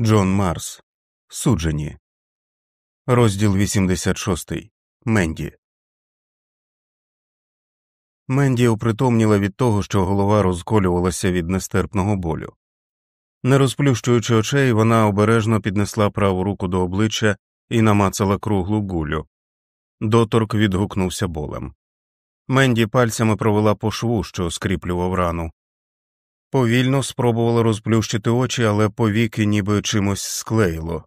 Джон Марс. Суджені. Розділ 86. Менді. Менді опритомніла від того, що голова розколювалася від нестерпного болю. Не розплющуючи очей, вона обережно піднесла праву руку до обличчя і намацала круглу гулю. Доторк відгукнувся болем. Менді пальцями провела по шву, що скріплював рану. Повільно спробувала розплющити очі, але повіки ніби чимось склеїло.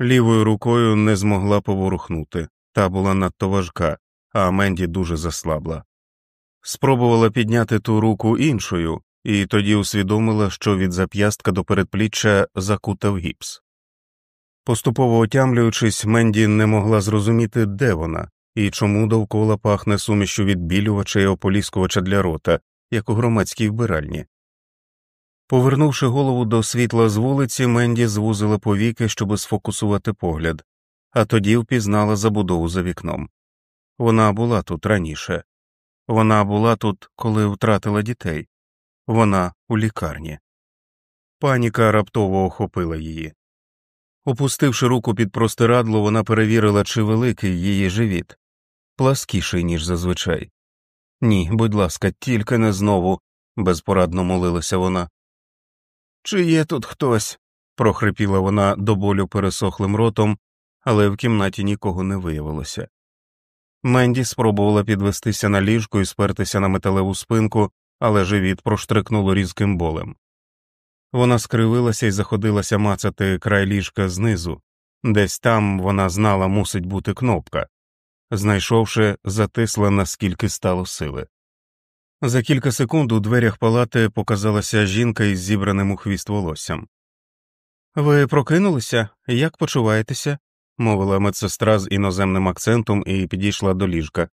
Лівою рукою не змогла поворухнути, та була надто важка, а Менді дуже заслабла. Спробувала підняти ту руку іншою, і тоді усвідомила, що від зап'ястка до передпліччя закутав гіпс. Поступово отямлюючись, Менді не могла зрозуміти, де вона і чому довкола пахне сумішю відбілювача і ополіскувача для рота, як у громадській вбиральні. Повернувши голову до світла з вулиці, Менді звузила повіки, щоб сфокусувати погляд, а тоді впізнала забудову за вікном. Вона була тут раніше, вона була тут, коли втратила дітей, вона у лікарні. Паніка раптово охопила її. Опустивши руку під простирадло, вона перевірила, чи великий її живіт, пласкіший, ніж зазвичай. Ні, будь ласка, тільки не знову, безпорадно молилася вона. Чи є тут хтось? прохрипіла вона до болю пересохлим ротом, але в кімнаті нікого не виявилося. Менді спробувала підвестися на ліжку і спертися на металеву спинку, але живіт проштрикнуло різким болем. Вона скривилася і заходилася мацати край ліжка знизу, десь там вона знала, мусить бути кнопка. Знайшовши, затисла наскільки стало сили. За кілька секунд у дверях палати показалася жінка із зібраним у хвіст волоссям. Ви прокинулися? Як почуваєтеся? мовила медсестра з іноземним акцентом і підійшла до ліжка.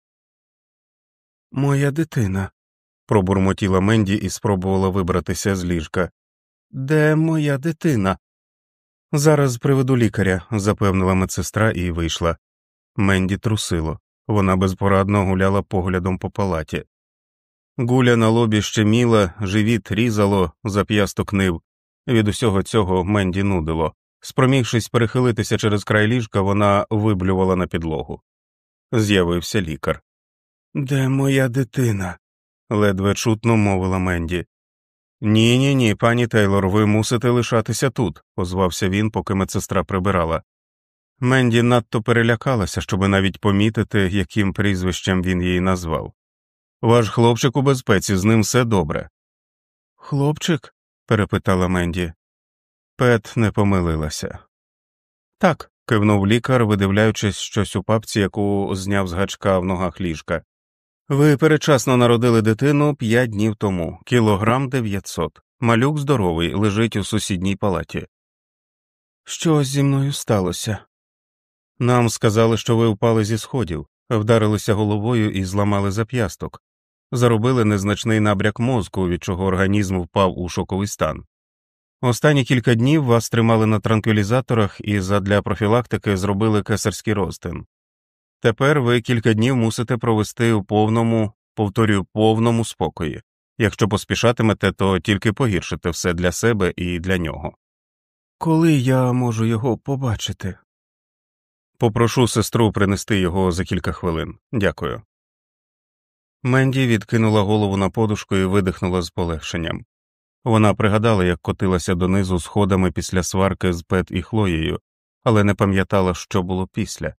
Моя дитина, пробурмотіла Менді і спробувала вибратися з ліжка. Де моя дитина? Зараз приведу лікаря, запевнила медсестра і вийшла. Менді трусило. Вона безпорадно гуляла поглядом по палаті. Гуля на лобі щеміла, живіт різало, зап'ясток нив. Від усього цього Менді нудило. Спромігшись перехилитися через край ліжка, вона виблювала на підлогу. З'явився лікар. Де моя дитина? ледве чутно мовила Менді. Ні, ні, ні, пані Тейлор, ви мусите лишатися тут, озвався він, поки медсестра прибирала. Менді надто перелякалася, щоб навіть помітити, яким прізвищем він її назвав. Ваш хлопчик у безпеці, з ним все добре. Хлопчик? перепитала Менді. Пет не помилилася. Так, кивнув лікар, видивляючись щось у папці, яку зняв з гачка в ногах ліжка. Ви передчасно народили дитину п'ять днів тому, кілограм дев'ятсот. Малюк здоровий, лежить у сусідній палаті. Що зі мною сталося? Нам сказали, що ви впали зі сходів, вдарилися головою і зламали зап'ясток, заробили незначний набряк мозку, від чого організм впав у шоковий стан. Останні кілька днів вас тримали на транквілізаторах і задля профілактики зробили кесарський розтин. Тепер ви кілька днів мусите провести у повному, повторюю, повному спокої. Якщо поспішатимете, то тільки погіршите все для себе і для нього. Коли я можу його побачити? Попрошу сестру принести його за кілька хвилин. Дякую. Менді відкинула голову на подушку і видихнула з полегшенням. Вона пригадала, як котилася донизу сходами після сварки з Пет і Хлоєю, але не пам'ятала, що було після.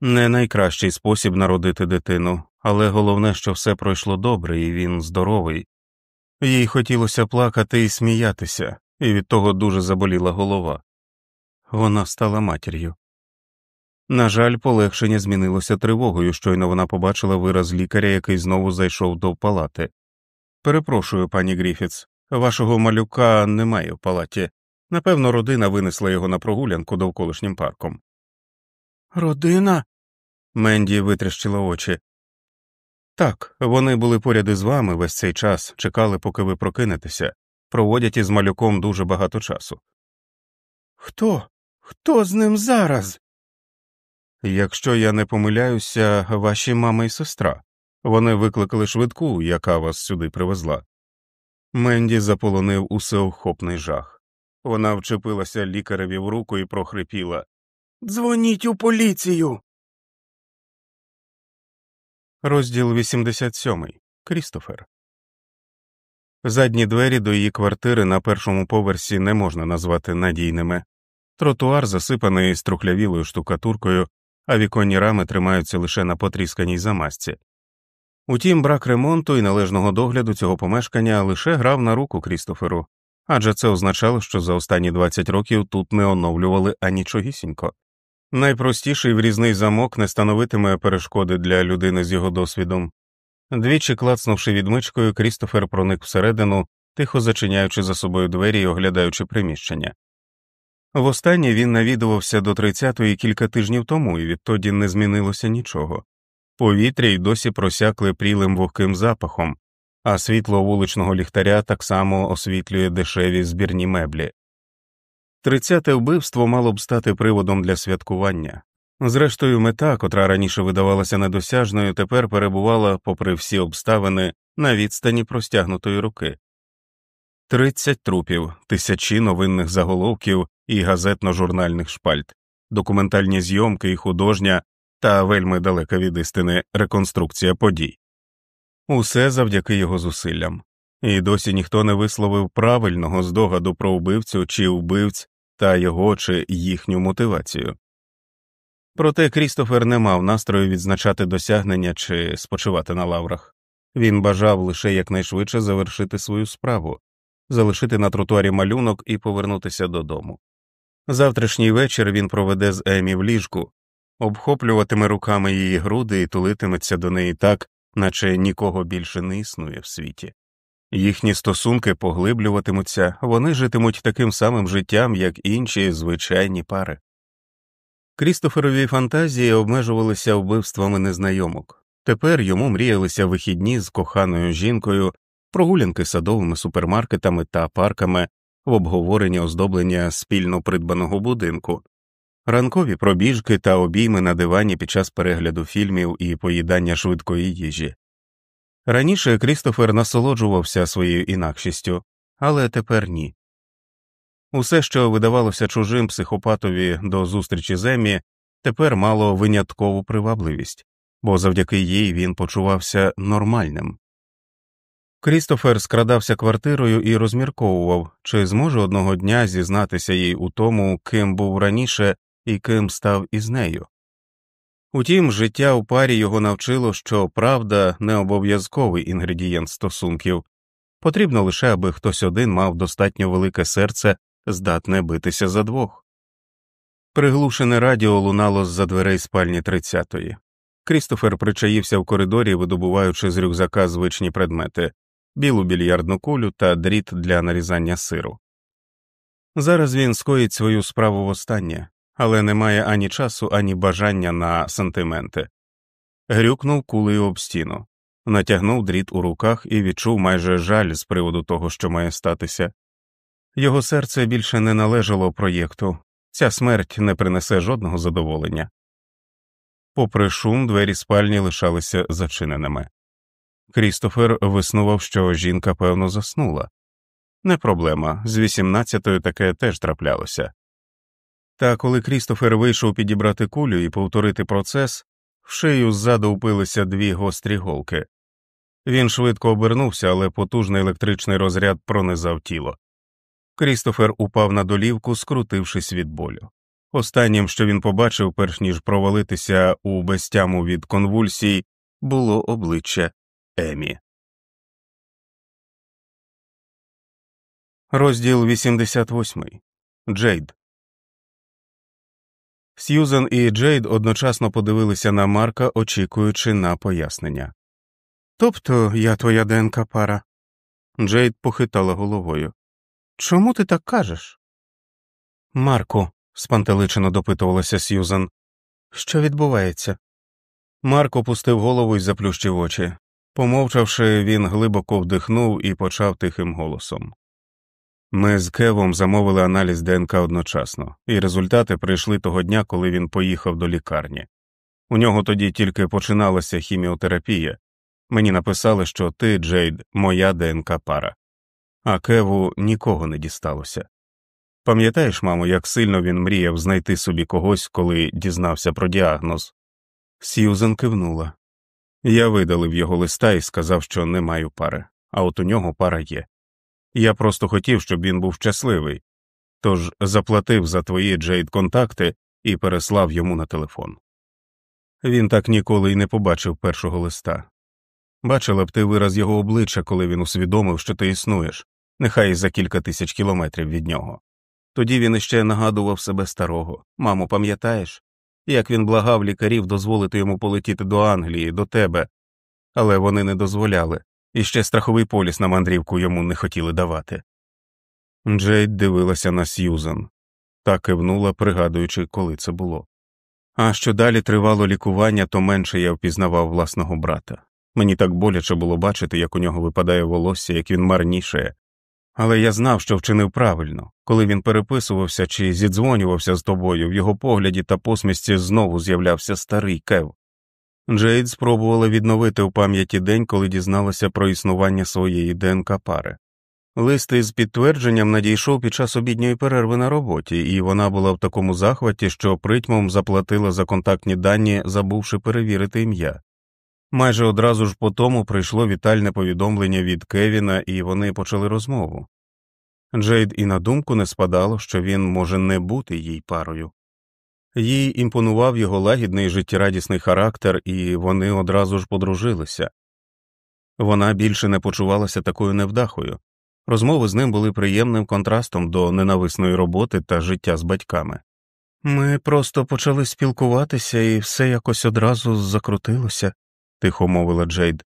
Не найкращий спосіб народити дитину, але головне, що все пройшло добре, і він здоровий. Їй хотілося плакати і сміятися, і від того дуже заболіла голова. Вона стала матір'ю. На жаль, полегшення змінилося тривогою, щойно вона побачила вираз лікаря, який знову зайшов до палати. Перепрошую, пані Гріфіц, вашого малюка немає в палаті. Напевно, родина винесла його на прогулянку довколишнім парком. Родина? Менді витріщила очі. Так, вони були поряд із вами весь цей час, чекали, поки ви прокинетеся, проводять із малюком дуже багато часу. Хто? Хто з ним зараз? Якщо я не помиляюся, ваші мама і сестра. Вони викликали швидку, яка вас сюди привезла. Менді заполонив усеохопний жах. Вона вчепилася лікареві в руку і прохрипіла Дзвоніть у поліцію. Розділ 87. Крістофер. Задні двері до її квартири на першому поверсі не можна назвати надійними. Тротуар засипаний струхлявілою штукатуркою, а віконні рами тримаються лише на потрісканій замазці. Утім, брак ремонту і належного догляду цього помешкання лише грав на руку Крістоферу, адже це означало, що за останні 20 років тут не оновлювали анічогісінько. Найпростіший врізний замок не становитиме перешкоди для людини з його досвідом. Двічі клацнувши відмичкою, Крістофер проник всередину, тихо зачиняючи за собою двері і оглядаючи приміщення. Востаннє він навідувався до 30-ї кілька тижнів тому, і відтоді не змінилося нічого. Повітря й досі просякли прілим вогким запахом, а світло вуличного ліхтаря так само освітлює дешеві збірні меблі. Тридцяте вбивство мало б стати приводом для святкування. Зрештою, мета, котра раніше видавалася недосяжною, тепер перебувала, попри всі обставини, на відстані простягнутої руки. Тридцять трупів, тисячі новинних заголовків і газетно-журнальних шпальт, документальні зйомки і художня та вельми далека від істини реконструкція подій. Усе завдяки його зусиллям, і досі ніхто не висловив правильного здогаду про вбивцю чи вбивць та його чи їхню мотивацію. Проте Крістофер не мав настрою відзначати досягнення чи спочивати на лаврах він бажав лише якнайшвидше завершити свою справу, залишити на тротуарі малюнок і повернутися додому. Завтрашній вечір він проведе з Емі в ліжку, обхоплюватиме руками її груди і тулитиметься до неї так, наче нікого більше не існує в світі. Їхні стосунки поглиблюватимуться, вони житимуть таким самим життям, як інші звичайні пари. Крістоферові фантазії обмежувалися вбивствами незнайомок. Тепер йому мріялися вихідні з коханою жінкою, прогулянки садовими супермаркетами та парками в обговоренні оздоблення спільно придбаного будинку, ранкові пробіжки та обійми на дивані під час перегляду фільмів і поїдання швидкої їжі. Раніше Крістофер насолоджувався своєю інакшістю, але тепер ні. Усе, що видавалося чужим психопатові до зустрічі з тепер мало виняткову привабливість, бо завдяки їй він почувався нормальним. Крістофер скрадався квартирою і розмірковував, чи зможе одного дня зізнатися їй у тому, ким був раніше і ким став із нею. Утім, життя у парі його навчило, що правда не обов'язковий інгредієнт стосунків, потрібно лише, аби хтось один мав достатньо велике серце, здатне битися за двох. Приглушене радіо лунало з за дверей спальні тридцятої. Крістофер причаївся в коридорі, видобуваючи з рюкзака звичні предмети білу більярдну кулю та дріт для нарізання сиру. Зараз він скоїть свою справу востаннє, але не має ані часу, ані бажання на сантименти. Грюкнув кулею об стіну, натягнув дріт у руках і відчув майже жаль з приводу того, що має статися. Його серце більше не належало проєкту, ця смерть не принесе жодного задоволення. Попри шум, двері спальні лишалися зачиненими. Крістофер виснував, що жінка певно заснула. Не проблема, з вісімнадцятою таке теж траплялося. Та коли Крістофер вийшов підібрати кулю і повторити процес, в шию ззаду впилися дві гострі голки. Він швидко обернувся, але потужний електричний розряд пронизав тіло. Крістофер упав на долівку, скрутившись від болю. Останнім, що він побачив, перш ніж провалитися у безтяму від конвульсій, було обличчя Емі. Розділ 88. Джейд. Сьюзен і Джейд одночасно подивилися на Марка, очікуючи на пояснення. Тобто я твоя ДНК пара. Джейд похитала головою. Чому ти так кажеш? Марку, спантеличено допитувалася Сьюзен. Що відбувається? Марк опустив голову і заплющив очі. Помовчавши, він глибоко вдихнув і почав тихим голосом. Ми з Кевом замовили аналіз ДНК одночасно, і результати прийшли того дня, коли він поїхав до лікарні. У нього тоді тільки починалася хіміотерапія. Мені написали, що ти, Джейд, моя ДНК пара, а Кеву нікого не дісталося. Пам'ятаєш, мамо, як сильно він мріяв знайти собі когось, коли дізнався про діагноз? Сьюзен кивнула. Я видалив його листа і сказав, що не маю пари, а от у нього пара є. Я просто хотів, щоб він був щасливий, тож заплатив за твої Джейд контакти і переслав йому на телефон. Він так ніколи й не побачив першого листа. Бачила б ти вираз його обличчя, коли він усвідомив, що ти існуєш, нехай і за кілька тисяч кілометрів від нього. Тоді він іще нагадував себе старого Мамо, пам'ятаєш, як він благав лікарів дозволити йому полетіти до Англії, до тебе, але вони не дозволяли, і ще страховий поліс на мандрівку йому не хотіли давати. Джейд дивилася на Сьюзан та кивнула, пригадуючи, коли це було. А що далі тривало лікування, то менше я впізнавав власного брата. Мені так боляче було бачити, як у нього випадає волосся, як він марнішає. Але я знав, що вчинив правильно, коли він переписувався чи зідзвонювався з тобою, в його погляді та посмішці знову з'являвся старий кев. Джейд спробувала відновити у пам'яті день, коли дізналася про існування своєї ДНК пари. Лист із підтвердженням надійшов під час обідньої перерви на роботі, і вона була в такому захваті, що притьмом заплатила за контактні дані, забувши перевірити ім'я. Майже одразу ж по тому прийшло вітальне повідомлення від Кевіна, і вони почали розмову. Джейд і на думку не спадало, що він може не бути їй парою. Їй імпонував його лагідний життєрадісний характер, і вони одразу ж подружилися. Вона більше не почувалася такою невдахою. Розмови з ним були приємним контрастом до ненависної роботи та життя з батьками. Ми просто почали спілкуватися, і все якось одразу закрутилося, тихо мовила Джейд.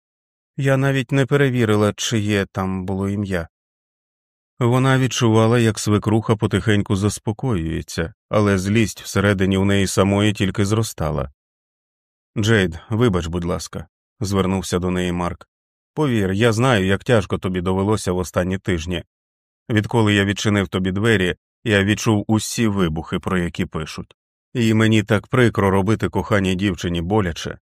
Я навіть не перевірила, чиє там було ім'я. Вона відчувала, як свекруха потихеньку заспокоюється, але злість всередині у неї самої тільки зростала. Джейд, вибач, будь ласка, звернувся до неї Марк. Повір, я знаю, як тяжко тобі довелося в останні тижні. Відколи я відчинив тобі двері, я відчув усі вибухи, про які пишуть, і мені так прикро робити коханій дівчині боляче.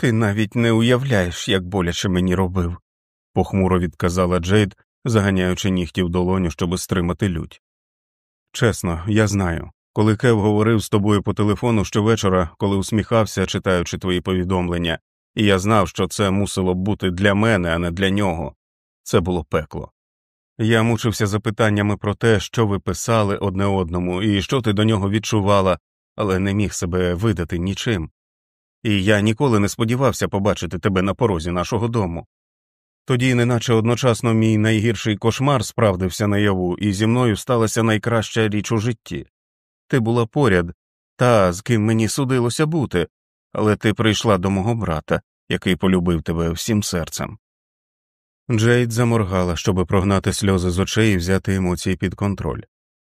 Ти навіть не уявляєш, як боляче мені робив, похмуро відказала Джейд, заганяючи нігті в долоню, щоб стримати лють. Чесно, я знаю. Коли Кев говорив з тобою по телефону щовечора, коли усміхався, читаючи твої повідомлення, і я знав, що це мусило б бути для мене, а не для нього, це було пекло. Я мучився запитаннями про те, що ви писали одне одному і що ти до нього відчувала, але не міг себе видати нічим. І я ніколи не сподівався побачити тебе на порозі нашого дому. Тоді, неначе одночасно мій найгірший кошмар справдився наяву, і зі мною сталася найкраща річ у житті. Ти була поряд, та з ким мені судилося бути, але ти прийшла до мого брата, який полюбив тебе всім серцем. Джейд заморгала, щоби прогнати сльози з очей і взяти емоції під контроль.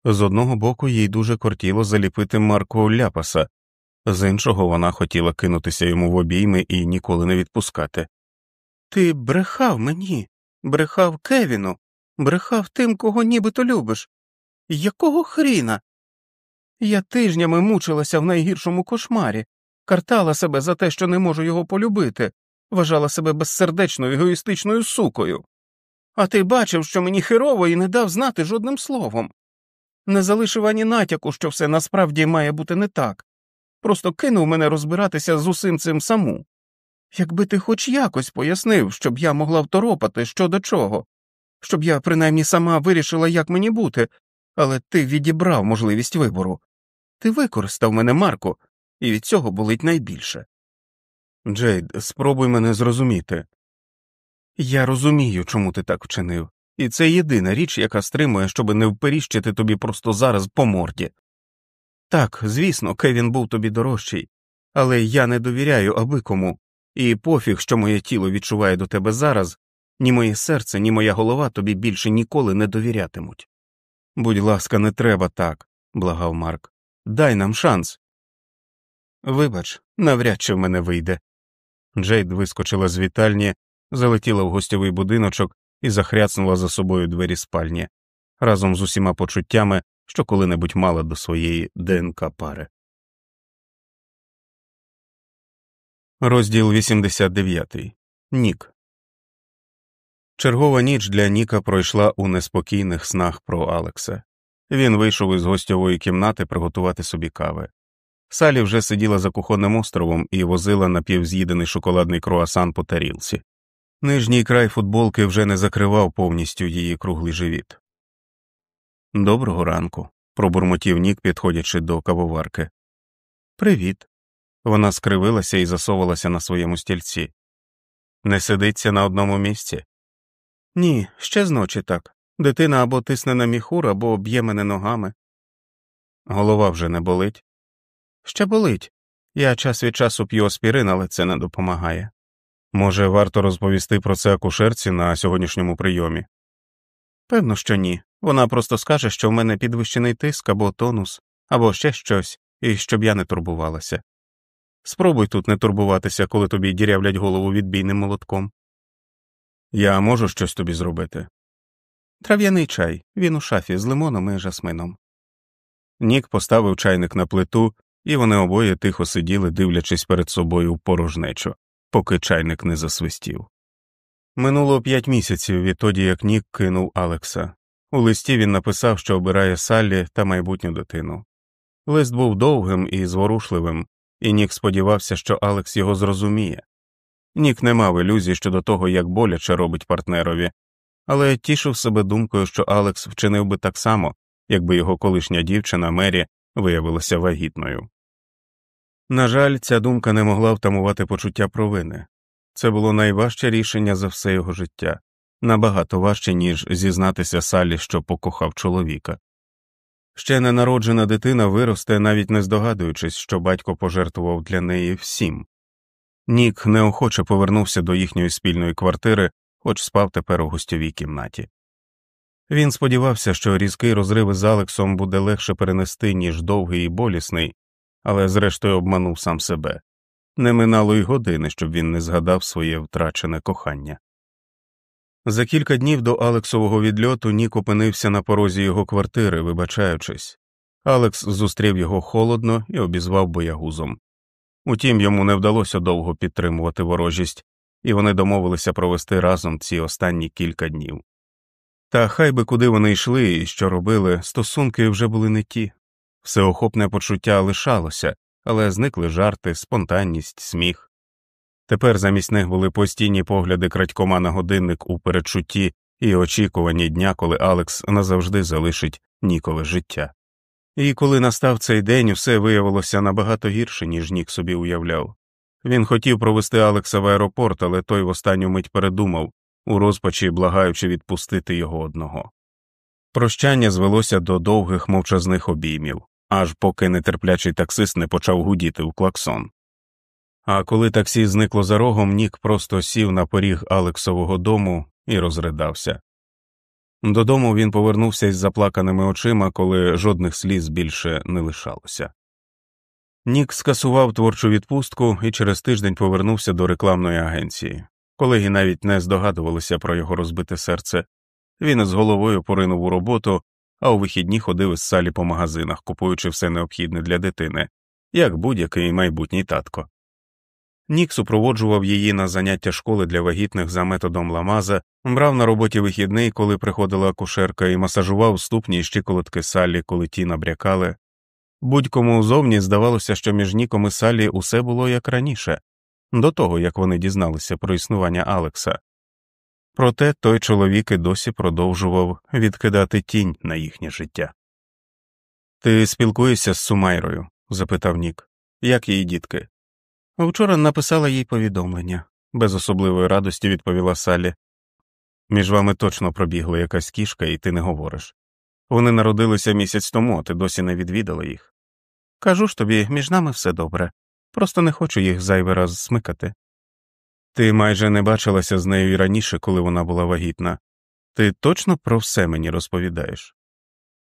З одного боку, їй дуже кортіло заліпити Марко ляпаса, з іншого вона хотіла кинутися йому в обійми і ніколи не відпускати. Ти брехав мені, брехав Кевіну, брехав тим, кого нібито любиш. Якого хріна? Я тижнями мучилася в найгіршому кошмарі, картала себе за те, що не можу його полюбити, вважала себе безсердечною егоїстичною сукою. А ти бачив, що мені херово і не дав знати жодним словом. Не залишив ані натяку, що все насправді має бути не так, просто кинув мене розбиратися з усім цим саму. Якби ти хоч якось пояснив, щоб я могла второпати що до чого, щоб я принаймні сама вирішила, як мені бути, але ти відібрав можливість вибору. Ти використав мене, Марко, і від цього болить найбільше. Джейд, спробуй мене зрозуміти. Я розумію, чому ти так вчинив, і це єдина річ, яка стримує, щоб не вперіщити тобі просто зараз по морді. Так, звісно, Кевін був тобі дорожчий, але я не довіряю аби кому, і пофіг, що моє тіло відчуває до тебе зараз, ні моє серце, ні моя голова тобі більше ніколи не довірятимуть. Будь ласка, не треба так, благав Марк. Дай нам шанс. Вибач, навряд чи в мене вийде. Джейд вискочила з вітальні, залетіла в гостьовий будиночок і захряцнула за собою двері спальні разом з усіма почуттями, що коли-небудь мала до своєї ДНК пари. Розділ 89. Нік. Чергова ніч для Ніка пройшла у неспокійних снах про Алекса. Він вийшов із гостьової кімнати приготувати собі кави. Салі вже сиділа за кухонним островом і возила напівз'їдений шоколадний круасан по тарілці. Нижній край футболки вже не закривав повністю її круглий живіт. Доброго ранку, пробурмотів Нік, підходячи до кавоварки. Привіт. Вона скривилася і засовувалася на своєму стільці. Не сидиться на одному місці? Ні, ще зночі так. Дитина або тисне на міхур, або б'є мене ногами. Голова вже не болить. Ще болить. Я час від часу п'ю аспірин, але це не допомагає. Може, варто розповісти про це акушерці на сьогоднішньому прийомі? Певно, що ні. Вона просто скаже, що в мене підвищений тиск або тонус, або ще щось, і щоб я не турбувалася. Спробуй тут не турбуватися, коли тобі дірявлять голову відбійним молотком. Я можу щось тобі зробити. Трав'яний чай, він у шафі з лимоном і жасмином. Нік поставив чайник на плиту, і вони обоє тихо сиділи, дивлячись перед собою в порожнечу, поки чайник не засвистів. Минуло п'ять місяців відтоді, як Нік кинув Алекса. У листі він написав, що обирає Саллі та майбутню дитину. Лист був довгим і зворушливим, і Нік сподівався, що Алекс його зрозуміє. Нік не мав ілюзій щодо того, як боляче робить партнерові, але тішив себе думкою, що Алекс вчинив би так само, якби його колишня дівчина Мері виявилася вагітною. На жаль, ця думка не могла втамувати почуття провини це було найважче рішення за все його життя, набагато важче, ніж зізнатися Салі, що покохав чоловіка. Ще ненароджена дитина виросте, навіть не здогадуючись, що батько пожертвував для неї всім. Нік неохоче повернувся до їхньої спільної квартири, хоч спав тепер у гостьовій кімнаті. Він сподівався, що різкий розрив із Алексом буде легше перенести, ніж довгий і болісний, але зрештою обманув сам себе не минало й години, щоб він не згадав своє втрачене кохання. За кілька днів до Алексового відльоту Нік опинився на порозі його квартири, вибачаючись. Алекс зустрів його холодно і обізвав боягузом. Утім, йому не вдалося довго підтримувати ворожість, і вони домовилися провести разом ці останні кілька днів. Та хай би куди вони йшли і що робили, стосунки вже були не ті, всеохопне почуття лишалося, але зникли жарти, спонтанність, сміх. Тепер замість них були постійні погляди крадькома на годинник у передчутті і очікувані дня, коли Алекс назавжди залишить Нікове життя. І коли настав цей день, все виявилося набагато гірше, ніж Нік собі уявляв. Він хотів провести Алекса в аеропорт, але той в останню мить передумав, у розпачі благаючи відпустити його одного. Прощання звелося до довгих мовчазних обіймів, аж поки нетерплячий таксист не почав гудіти у клаксон. А коли таксі зникло за рогом, Нік просто сів на поріг Алексового дому і розридався. Додому він повернувся із заплаканими очима, коли жодних сліз більше не лишалося. Нік скасував творчу відпустку і через тиждень повернувся до рекламної агенції. Колеги навіть не здогадувалися про його розбите серце. Він із головою поринув у роботу, а у вихідні ходив із салі по магазинах, купуючи все необхідне для дитини, як будь-який майбутній татко. Нік супроводжував її на заняття школи для вагітних за методом ламаза, брав на роботі вихідний, коли приходила акушерка, і масажував ступні і щиколотки Саллі, коли ті набрякали. Будь-кому зовні здавалося, що між Ніком і Саллі усе було як раніше, до того як вони дізналися про існування Алекса. Проте той чоловік і досі продовжував відкидати тінь на їхнє життя. Ти спілкуєшся з Сумайрою? запитав Нік. Як її дітки? Вчора написала їй повідомлення, без особливої радості відповіла Саллі. Між вами точно пробігла якась кішка, і ти не говориш. Вони народилися місяць тому, а ти досі не відвідала їх. Кажу ж тобі, між нами все добре, просто не хочу їх зайвий раз смикати. Ти майже не бачилася з нею і раніше, коли вона була вагітна. Ти точно про все мені розповідаєш?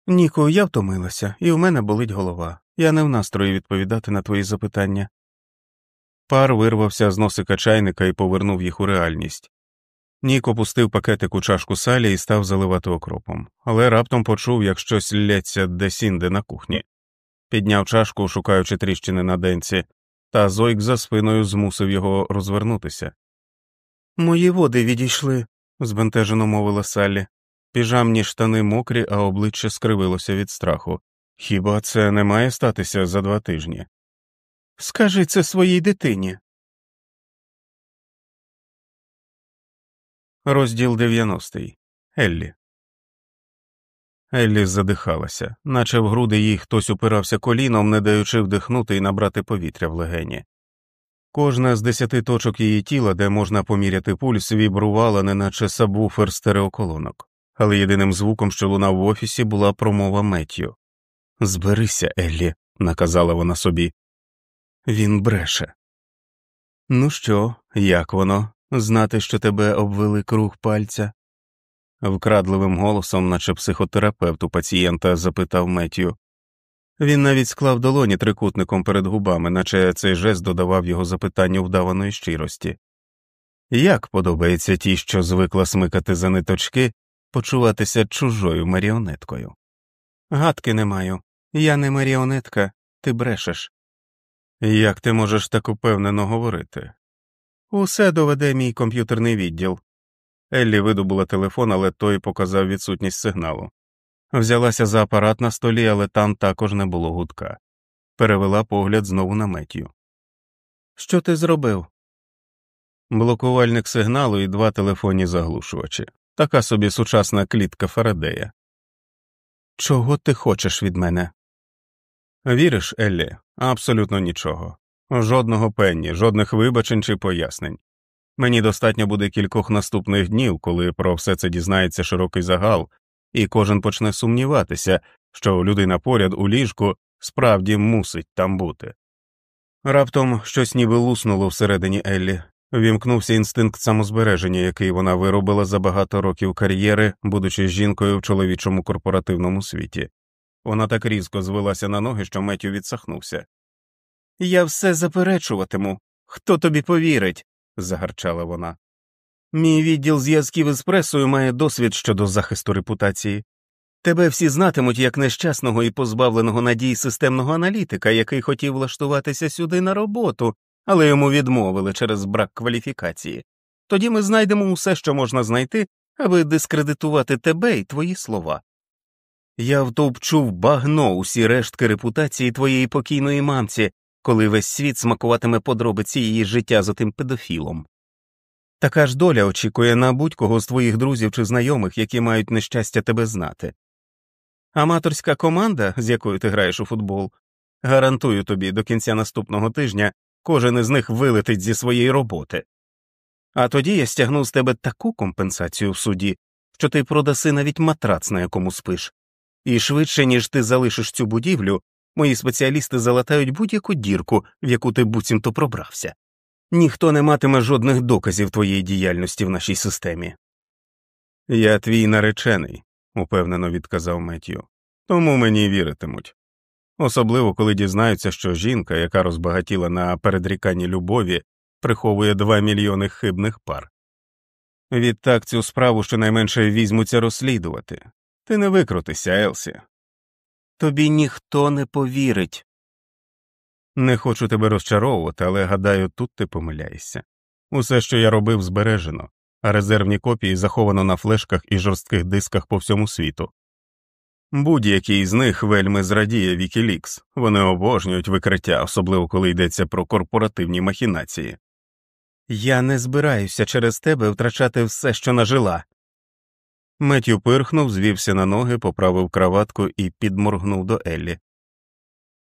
Ніку, я втомилася, і у мене болить голова. Я не в настрої відповідати на твої запитання. Пар вирвався з носика чайника і повернув їх у реальність. Нік опустив пакетик у чашку салі і став заливати окропом, але раптом почув, як щось лється десінде на кухні. Підняв чашку, шукаючи тріщини на денці, та зойк за спиною змусив його розвернутися. Мої води відійшли, збентежено мовила Саллі. Піжамні штани мокрі, а обличчя скривилося від страху. Хіба це не має статися за два тижні? Скажи це своїй дитині. Розділ 90. Еллі. Еллі задихалася, наче в груди їй хтось упирався коліном, не даючи вдихнути і набрати повітря в легені. Кожна з десяти точок її тіла, де можна поміряти пульс, вібрувала, неначе сабвуфер стереоколонок, але єдиним звуком, що лунав в офісі, була промова Меттю. Зберися, Еллі, наказала вона собі. Він бреше. Ну що, як воно? Знати, що тебе обвели круг пальця? Вкрадливим голосом, наче психотерапевт у пацієнта, запитав Меттю. Він навіть склав долоні трикутником перед губами, наче цей жест додавав його запитанню вдаваної щирості. Як подобається ті, що звикла смикати за ниточки, почуватися чужою маріонеткою? Гадки не маю. Я не маріонетка, ти брешеш. Як ти можеш так упевнено говорити? Усе доведе мій комп'ютерний відділ. Еллі видобула телефон, але той показав відсутність сигналу. Взялася за апарат на столі, але там також не було гудка. Перевела погляд знову на Меттю. Що ти зробив? Блокувальник сигналу і два телефонні заглушувачі. Така собі сучасна клітка Фарадея. Чого ти хочеш від мене? Віриш, Еллі, абсолютно нічого. Жодного пенні, жодних вибачень чи пояснень. Мені достатньо буде кількох наступних днів, коли про все це дізнається широкий загал, і кожен почне сумніватися, що людина поряд у ліжку справді мусить там бути. Раптом щось ніби луснуло всередині Еллі, вімкнувся інстинкт самозбереження, який вона виробила за багато років кар'єри, будучи жінкою в чоловічому корпоративному світі. Вона так різко звелася на ноги, що Меттю відсахнувся. Я все заперечуватиму. Хто тобі повірить? Загарчала вона. Мій відділ зв'язків із пресою має досвід щодо захисту репутації. Тебе всі знатимуть як нещасного і позбавленого надій системного аналітика, який хотів влаштуватися сюди на роботу, але йому відмовили через брак кваліфікації. Тоді ми знайдемо усе, що можна знайти, аби дискредитувати тебе і твої слова. Я втовпчу в багно усі рештки репутації твоєї покійної мамці, коли весь світ смакуватиме подробиці її життя за тим педофілом. Така ж доля очікує на будь-кого з твоїх друзів чи знайомих, які мають нещастя тебе знати. Аматорська команда, з якою ти граєш у футбол, гарантую тобі, до кінця наступного тижня кожен із них вилетить зі своєї роботи. А тоді я стягну з тебе таку компенсацію в суді, що ти продаси навіть матрац, на якому спиш, і швидше, ніж ти залишиш цю будівлю, мої спеціалісти залатають будь-яку дірку, в яку ти буцімто пробрався. Ніхто не матиме жодних доказів твоєї діяльності в нашій системі. Я твій наречений, упевнено відказав Меттю, тому мені віритимуть. Особливо коли дізнаються, що жінка, яка розбагатіла на передріканні любові, приховує два мільйони хибних пар. Відтак цю справу щонайменше візьмуться розслідувати. Ти не викрутися, Елсі. Тобі ніхто не повірить. Не хочу тебе розчаровувати, але гадаю, тут ти помиляєшся. Усе, що я робив, збережено, а резервні копії заховано на флешках і жорстких дисках по всьому світу. Будь-який з них вельми зрадіє Вікілікс, вони обожнюють викриття, особливо коли йдеться про корпоративні махінації. Я не збираюся через тебе втрачати все, що нажила. Меттю пирхнув, звівся на ноги, поправив краватку і підморгнув до Еллі.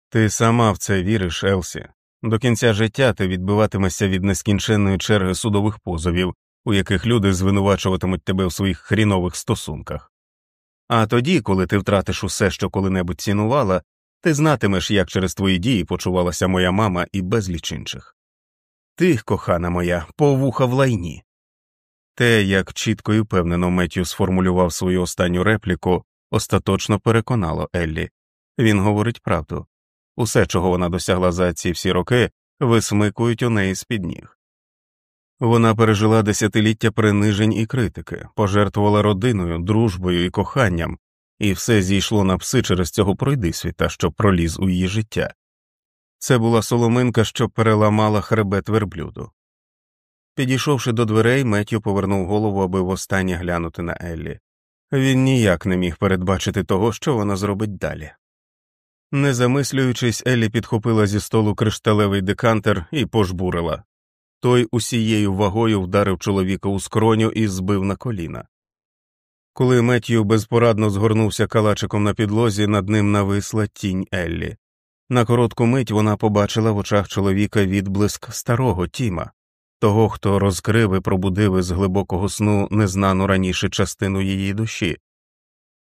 Ти сама в це віриш, Елсі. До кінця життя ти відбиватимешся від нескінченної черги судових позовів, у яких люди звинувачуватимуть тебе в своїх хрінових стосунках. А тоді, коли ти втратиш усе, що коли-небудь цінувала, ти знатимеш, як через твої дії почувалася моя мама і безліч інших. Ти, кохана моя, повуха в лайні. Те, як чітко і впевнено Меттю сформулював свою останню репліку, остаточно переконало Еллі він говорить правду усе, чого вона досягла за ці всі роки, висмикують у неї з під ніг. Вона пережила десятиліття принижень і критики, пожертвувала родиною, дружбою і коханням, і все зійшло на пси через цього пройдисвіта, що проліз у її життя. Це була соломинка, що переламала хребет верблюду. Підійшовши до дверей, Меттю повернув голову, аби востаннє глянути на Еллі. Він ніяк не міг передбачити того, що вона зробить далі. Не замислюючись, Еллі підхопила зі столу кришталевий декантер і пожбурила. Той усією вагою вдарив чоловіка у скроню і збив на коліна. Коли Меттью безпорадно згорнувся калачиком на підлозі, над ним нависла тінь Еллі. На коротку мить вона побачила в очах чоловіка відблиск старого Тіма, того, хто розкрив і пробудив із глибокого сну незнану раніше частину її душі.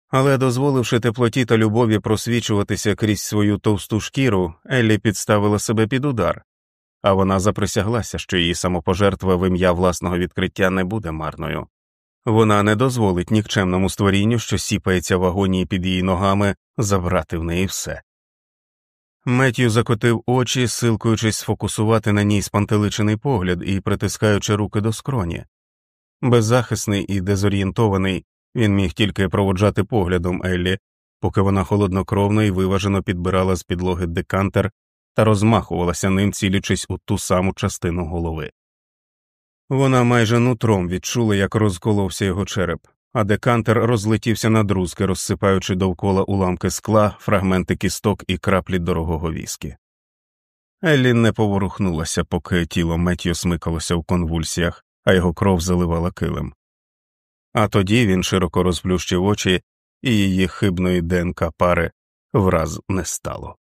Але, дозволивши теплоті та любові просвічуватися крізь свою товсту шкіру, Еллі підставила себе під удар, а вона заприсяглася, що її самопожертва в ім'я власного відкриття не буде марною. Вона не дозволить нікчемному створінню, що сіпається в агонії під її ногами, забрати в неї все. Меттю закотив очі, силкуючись сфокусувати на ній спантеличений погляд і притискаючи руки до скроні. Беззахисний і дезорієнтований, він міг тільки проводжати поглядом Еллі, поки вона холоднокровно і виважено підбирала з підлоги декантер та розмахувалася ним, цілячись у ту саму частину голови. Вона майже нутром відчула, як розколовся його череп, а декантер розлетівся на друзки, розсипаючи довкола уламки скла, фрагменти кісток і краплі дорогого віскі. Еллі не поворухнулася, поки тіло Меттю смикалося в конвульсіях, а його кров заливала килим. А тоді він широко розплющив очі, і її хибної ДНК пари враз не стало.